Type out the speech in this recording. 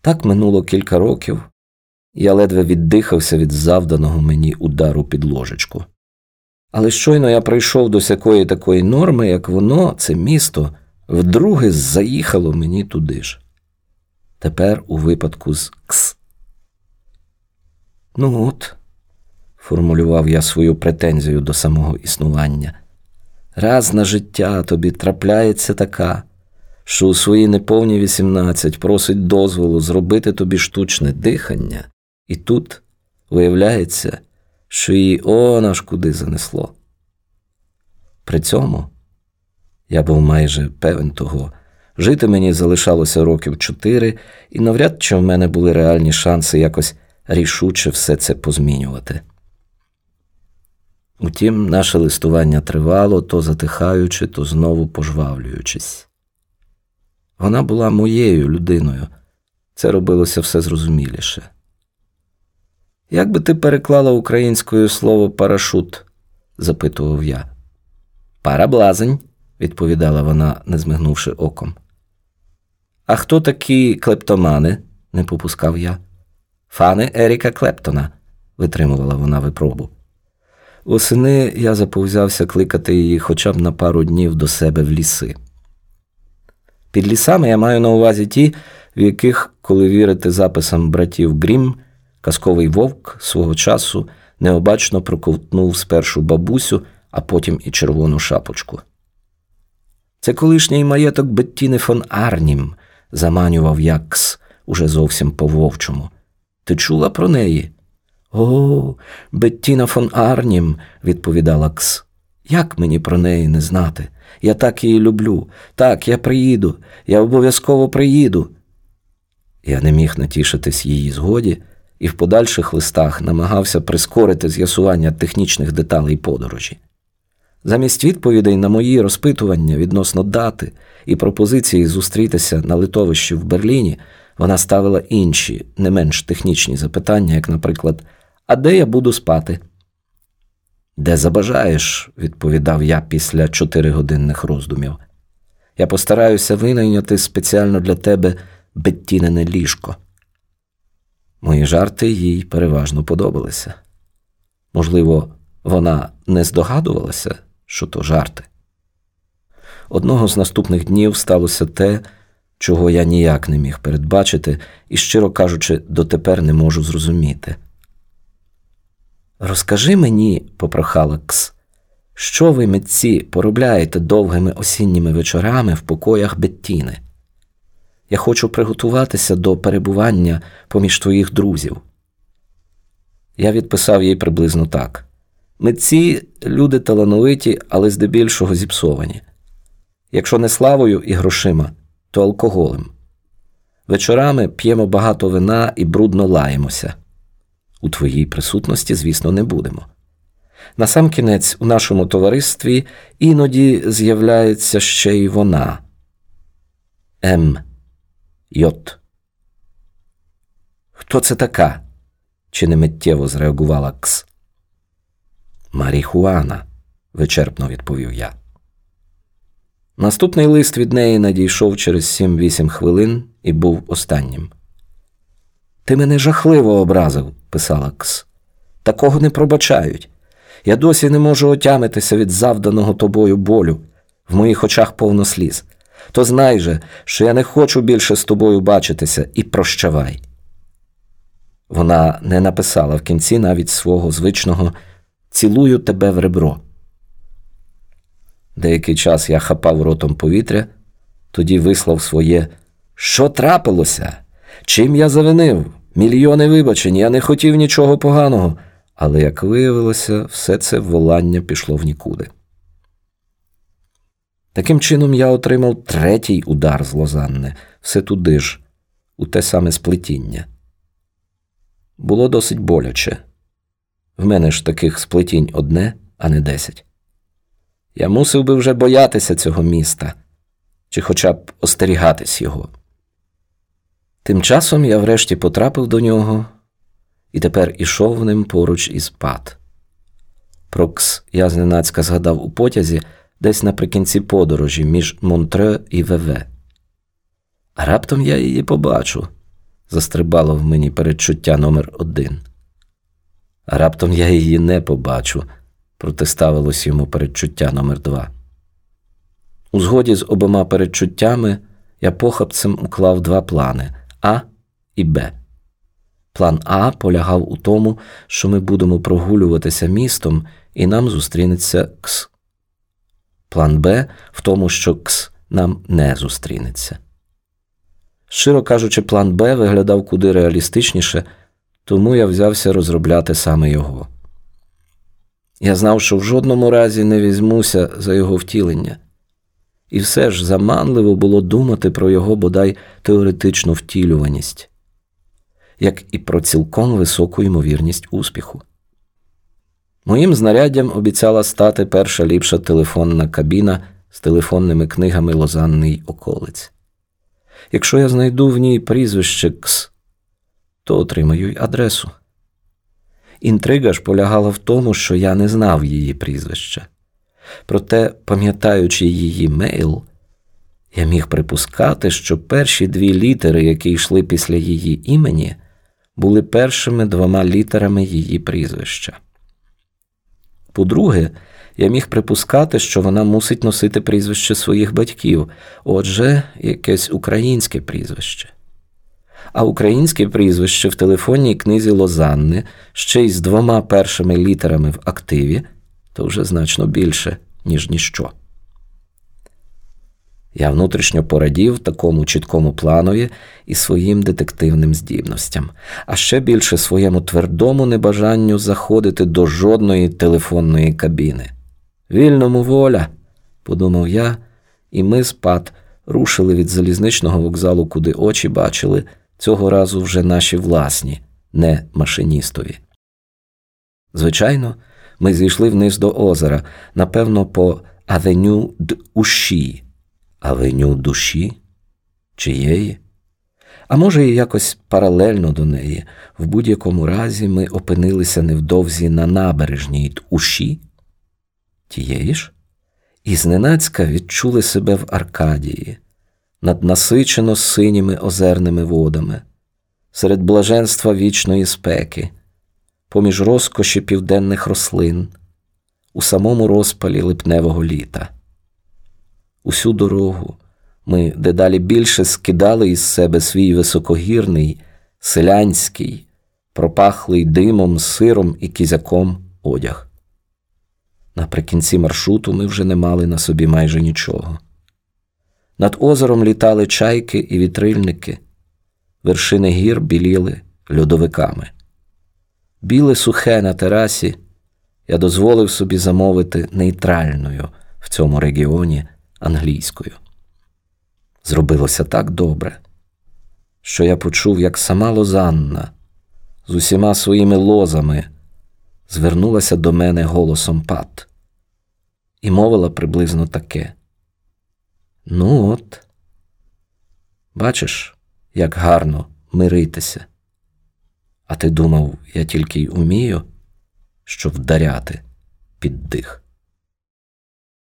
Так минуло кілька років, я ледве віддихався від завданого мені удару під ложечку. Але щойно я прийшов до сякої такої норми, як воно, це місто, вдруге заїхало мені туди ж. Тепер у випадку з Кс. Ну от, формулював я свою претензію до самого існування. Раз на життя тобі трапляється така, що у свої неповні 18 просить дозволу зробити тобі штучне дихання, і тут виявляється, що її он аж куди занесло. При цьому я був майже певен того, жити мені залишалося років чотири, і навряд чи в мене були реальні шанси якось рішуче все це позмінювати. Утім, наше листування тривало, то затихаючи, то знову пожвавлюючись. Вона була моєю людиною, це робилося все зрозуміліше. Як би ти переклала українською слово парашут? запитував я. Параблазень, відповідала вона, не змигнувши оком. А хто такі клептомани? не попускав я. Фани Еріка Клептона, витримувала вона випробу. Осени я заповзявся кликати її хоча б на пару днів до себе в ліси. Під лісами я маю на увазі ті, в яких, коли вірити записам братів Грім, казковий вовк свого часу необачно проковтнув спершу бабусю, а потім і червону шапочку. Це колишній маєток Беттіни фон Арнім, заманював Якс уже зовсім по вовчому. Ти чула про неї? О, Беттіна фон Арнім, відповідала Кс. Як мені про неї не знати? Я так її люблю. Так, я приїду, я обов'язково приїду. Я не міг натішитись її згоді і в подальших листах намагався прискорити з'ясування технічних деталей подорожі. Замість відповідей на мої розпитування відносно дати і пропозиції зустрітися на литовищі в Берліні, вона ставила інші, не менш технічні запитання, як, наприклад, а де я буду спати? Де забажаєш, відповідав я після чотиригодинних роздумів. Я постараюся винайняти спеціально для тебе беттінене ліжко. Мої жарти їй переважно подобалися. Можливо, вона не здогадувалася, що то жарти. Одного з наступних днів сталося те, чого я ніяк не міг передбачити і, щиро кажучи, дотепер не можу зрозуміти. Розкажи мені, попрохала Кс, що ви, митці, поробляєте довгими осінніми вечорами в покоях Беттіни? Я хочу приготуватися до перебування поміж твоїх друзів. Я відписав їй приблизно так. Митці люди талановиті, але здебільшого зіпсовані. Якщо не славою і грошима, то алкоголем. Вечорами п'ємо багато вина і брудно лаємося. У твоїй присутності, звісно, не будемо. Насамкінець, у нашому товаристві іноді з'являється ще й вона. М. Йот. Хто це така? Чи не миттєво зреагувала Кс? Маріхуана, вичерпно відповів я. Наступний лист від неї надійшов через 7-8 хвилин і був останнім. Ти мене жахливо образив, писала Кс. Такого не пробачають. Я досі не можу отямитися від завданого тобою болю, в моїх очах повно сліз. То знай же, що я не хочу більше з тобою бачитися і прощавай. Вона не написала в кінці навіть свого звичного цілую тебе в ребро. Деякий час я хапав ротом повітря, тоді вислав своє Що трапилося? Чим я завинив? Мільйони вибачень, я не хотів нічого поганого. Але, як виявилося, все це волання пішло в нікуди. Таким чином, я отримав третій удар з Лозанни, все туди ж, у те саме сплетіння. Було досить боляче. В мене ж таких сплетінь одне, а не десять. Я мусив би вже боятися цього міста, чи хоча б остерігатись його. Тим часом я врешті потрапив до нього і тепер ішов ним поруч із пад. Прокс я зненацька згадав у потязі десь наприкінці подорожі між Монтре і ВВ. А раптом я її побачу. застрибало в мені передчуття номер один. А раптом я її не побачу, протиставилось йому передчуття номер два. У згоді з обома передчуттями я похапцем уклав два плани А і Б. План А полягав у тому, що ми будемо прогулюватися містом і нам зустрінеться Кс. План Б в тому, що Кс нам не зустрінеться. Щиро кажучи, план Б виглядав куди реалістичніше, тому я взявся розробляти саме його. Я знав, що в жодному разі не візьмуся за його втілення, і все ж заманливо було думати про його бодай теоретичну втілюваність, як і про цілком високу ймовірність успіху. Моїм знаряддям обіцяла стати перша ліпша телефонна кабіна з телефонними книгами Лозанний околиць. Якщо я знайду в ній прізвище Кс, то отримаю й адресу. Інтрига ж полягала в тому, що я не знав її прізвища. Проте, пам'ятаючи її мейл, я міг припускати, що перші дві літери, які йшли після її імені, були першими двома літерами її прізвища. По-друге, я міг припускати, що вона мусить носити прізвище своїх батьків, отже, якесь українське прізвище. А українське прізвище в телефонній книзі Лозанни ще й з двома першими літерами в активі то вже значно більше, ніж ніщо. Я внутрішньо порадів такому чіткому планові і своїм детективним здібностям, а ще більше своєму твердому небажанню заходити до жодної телефонної кабіни. Вільному воля, подумав я, і ми з Пат рушили від залізничного вокзалу, куди очі бачили, цього разу вже наші власні, не машиністові. Звичайно, ми зійшли вниз до озера, напевно, по авеню Душі. Авеню душі? Чиєї? А може, і якось паралельно до неї, в будь-якому разі ми опинилися невдовзі на набережній Уші? Тієї ж? І зненацька відчули себе в Аркадії, над насичено синіми озерними водами, серед блаженства вічної спеки, поміж розкоші південних рослин, у самому розпалі липневого літа. Усю дорогу ми дедалі більше скидали із себе свій високогірний, селянський, пропахлий димом, сиром і кізяком одяг. Наприкінці маршруту ми вже не мали на собі майже нічого. Над озером літали чайки і вітрильники, вершини гір біліли льодовиками. Біле сухе на терасі я дозволив собі замовити нейтральною в цьому регіоні англійською. Зробилося так добре, що я почув, як сама Лозанна з усіма своїми лозами звернулася до мене голосом пат і мовила приблизно таке. Ну от, бачиш, як гарно миритися. А ти думав, я тільки й умію, що вдаряти під дих.